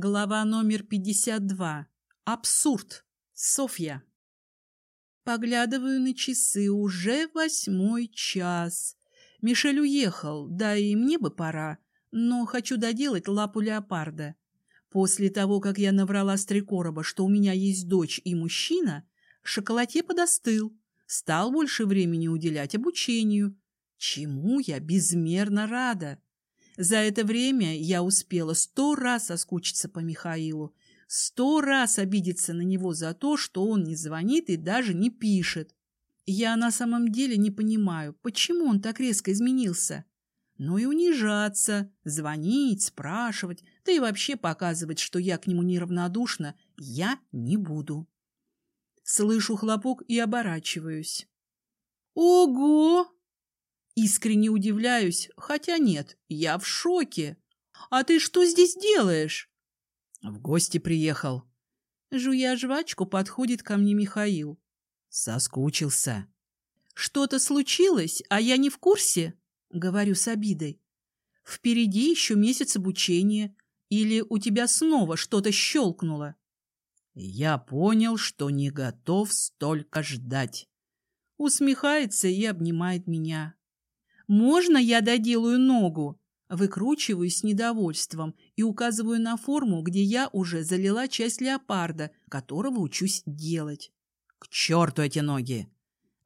Глава номер 52. Абсурд. Софья. Поглядываю на часы. Уже восьмой час. Мишель уехал, да и мне бы пора, но хочу доделать лапу леопарда. После того, как я наврала Стрекороба, что у меня есть дочь и мужчина, шоколадье подостыл, стал больше времени уделять обучению, чему я безмерно рада. За это время я успела сто раз соскучиться по Михаилу, сто раз обидеться на него за то, что он не звонит и даже не пишет. Я на самом деле не понимаю, почему он так резко изменился. Но и унижаться, звонить, спрашивать, да и вообще показывать, что я к нему неравнодушна, я не буду. Слышу хлопок и оборачиваюсь. «Ого!» Искренне удивляюсь, хотя нет, я в шоке. А ты что здесь делаешь? В гости приехал. Жуя жвачку, подходит ко мне Михаил. Соскучился. Что-то случилось, а я не в курсе? Говорю с обидой. Впереди еще месяц обучения. Или у тебя снова что-то щелкнуло? Я понял, что не готов столько ждать. Усмехается и обнимает меня. «Можно я доделаю ногу?» Выкручиваюсь с недовольством и указываю на форму, где я уже залила часть леопарда, которого учусь делать. «К черту эти ноги!»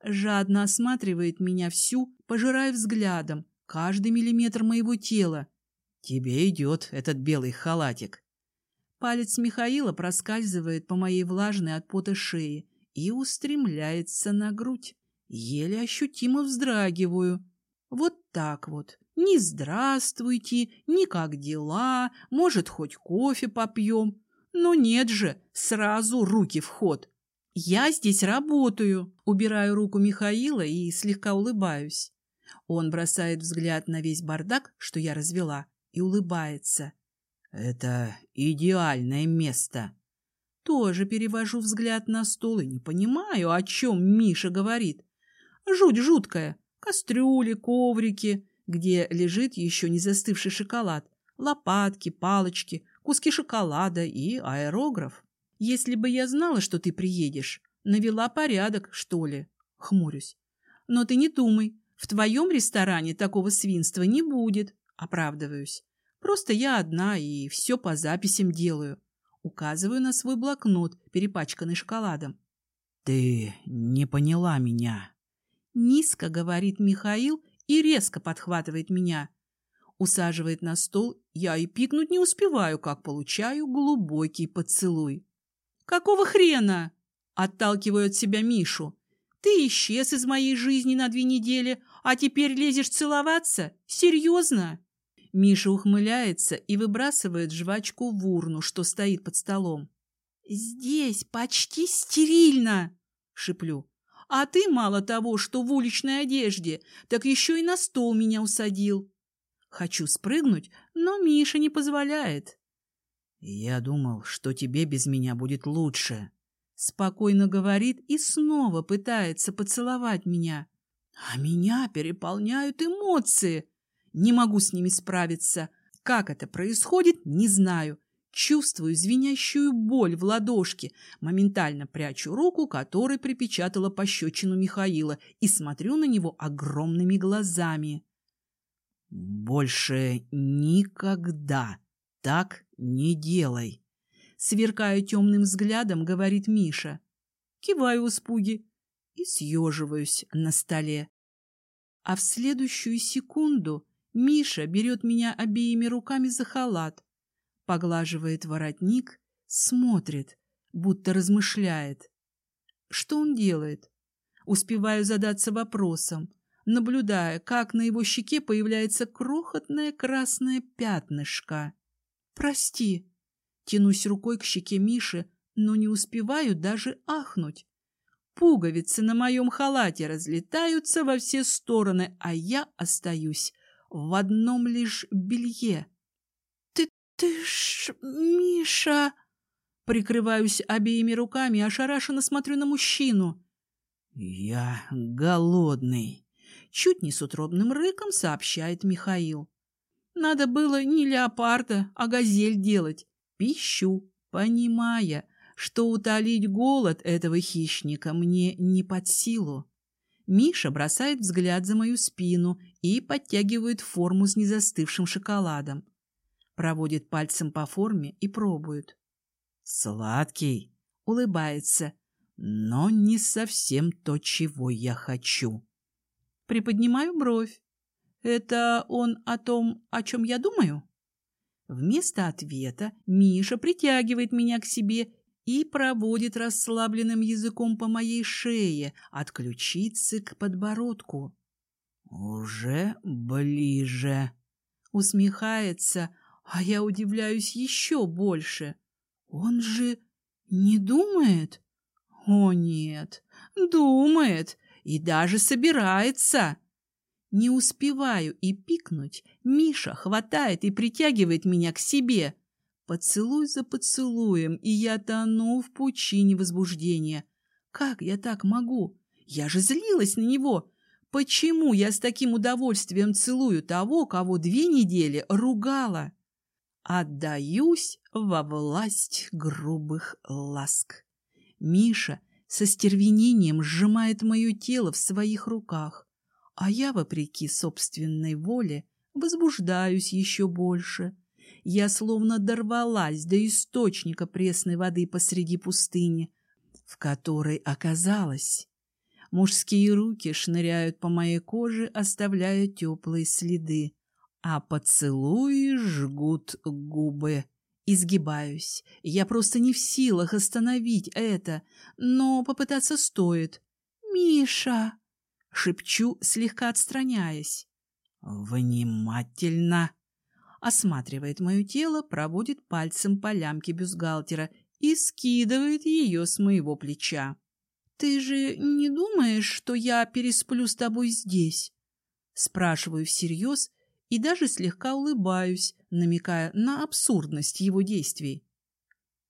Жадно осматривает меня всю, пожирая взглядом каждый миллиметр моего тела. «Тебе идет этот белый халатик». Палец Михаила проскальзывает по моей влажной от пота шее и устремляется на грудь. Еле ощутимо вздрагиваю. Вот так вот. Ни здравствуйте, ни как дела, может, хоть кофе попьем. Но нет же, сразу руки в ход. Я здесь работаю. Убираю руку Михаила и слегка улыбаюсь. Он бросает взгляд на весь бардак, что я развела, и улыбается. Это идеальное место. Тоже перевожу взгляд на стол и не понимаю, о чем Миша говорит. Жуть жуткая. Кастрюли, коврики, где лежит еще не застывший шоколад, лопатки, палочки, куски шоколада и аэрограф. Если бы я знала, что ты приедешь, навела порядок, что ли, хмурюсь. Но ты не думай, в твоем ресторане такого свинства не будет, оправдываюсь. Просто я одна и все по записям делаю. Указываю на свой блокнот, перепачканный шоколадом. Ты не поняла меня. Низко говорит Михаил и резко подхватывает меня. Усаживает на стол, я и пикнуть не успеваю, как получаю глубокий поцелуй. «Какого хрена?» Отталкиваю от себя Мишу. «Ты исчез из моей жизни на две недели, а теперь лезешь целоваться? Серьезно?» Миша ухмыляется и выбрасывает жвачку в урну, что стоит под столом. «Здесь почти стерильно!» — шиплю. А ты мало того, что в уличной одежде, так еще и на стол меня усадил. Хочу спрыгнуть, но Миша не позволяет. Я думал, что тебе без меня будет лучше. Спокойно говорит и снова пытается поцеловать меня. А меня переполняют эмоции. Не могу с ними справиться. Как это происходит, не знаю. Чувствую звенящую боль в ладошке, моментально прячу руку, которой припечатала пощечину Михаила, и смотрю на него огромными глазами. «Больше никогда так не делай!» Сверкая темным взглядом, говорит Миша. Киваю в испуге и съеживаюсь на столе. А в следующую секунду Миша берет меня обеими руками за халат, поглаживает воротник, смотрит, будто размышляет. Что он делает? Успеваю задаться вопросом, наблюдая, как на его щеке появляется крохотное красное пятнышко. «Прости!» Тянусь рукой к щеке Миши, но не успеваю даже ахнуть. Пуговицы на моем халате разлетаются во все стороны, а я остаюсь в одном лишь белье. «Ты ж, Миша...» Прикрываюсь обеими руками, ошарашенно смотрю на мужчину. «Я голодный», — чуть не с утробным рыком сообщает Михаил. «Надо было не леопарда, а газель делать», — Пищу, понимая, что утолить голод этого хищника мне не под силу. Миша бросает взгляд за мою спину и подтягивает форму с незастывшим шоколадом. Проводит пальцем по форме и пробует. «Сладкий!» — улыбается. «Но не совсем то, чего я хочу». Приподнимаю бровь. «Это он о том, о чем я думаю?» Вместо ответа Миша притягивает меня к себе и проводит расслабленным языком по моей шее от ключицы к подбородку. «Уже ближе», — усмехается, а я удивляюсь еще больше. «Он же не думает?» «О, нет, думает и даже собирается!» Не успеваю и пикнуть, Миша хватает и притягивает меня к себе. Поцелуй за поцелуем, и я тону в пучине возбуждения. Как я так могу? Я же злилась на него. Почему я с таким удовольствием целую того, кого две недели ругала? Отдаюсь во власть грубых ласк. Миша со стервенением сжимает мое тело в своих руках, а я, вопреки собственной воле, возбуждаюсь еще больше. Я словно дорвалась до источника пресной воды посреди пустыни, в которой оказалась. Мужские руки шныряют по моей коже, оставляя теплые следы, а поцелуи жгут губы. Изгибаюсь. Я просто не в силах остановить это, но попытаться стоит. «Миша!» — шепчу, слегка отстраняясь. «Внимательно!» осматривает мое тело, проводит пальцем по лямке бюстгальтера и скидывает ее с моего плеча. «Ты же не думаешь, что я пересплю с тобой здесь?» Спрашиваю всерьез и даже слегка улыбаюсь, намекая на абсурдность его действий.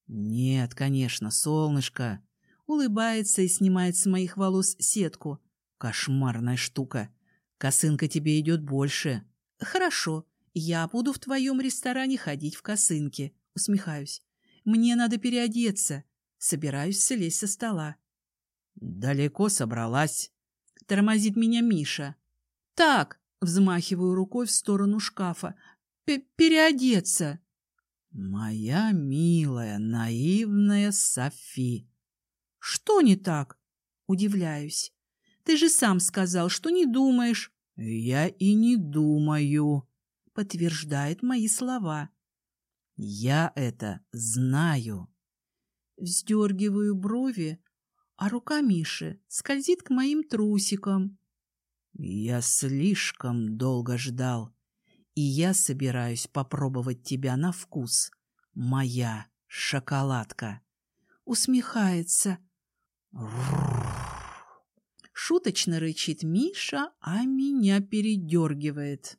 «Нет, конечно, солнышко!» Улыбается и снимает с моих волос сетку. «Кошмарная штука! Косынка тебе идет больше!» «Хорошо, «Я буду в твоем ресторане ходить в косынке», — усмехаюсь. «Мне надо переодеться». Собираюсь слезть со стола. «Далеко собралась?» — тормозит меня Миша. «Так», — взмахиваю рукой в сторону шкафа, — «переодеться». «Моя милая, наивная Софи!» «Что не так?» — удивляюсь. «Ты же сам сказал, что не думаешь». «Я и не думаю», подтверждает мои слова. Я это знаю. Вздергиваю брови, а рука Миши скользит к моим трусикам. Я слишком долго ждал, и я собираюсь попробовать тебя на вкус, моя шоколадка. Усмехается. Шуточно рычит Миша, а меня передергивает.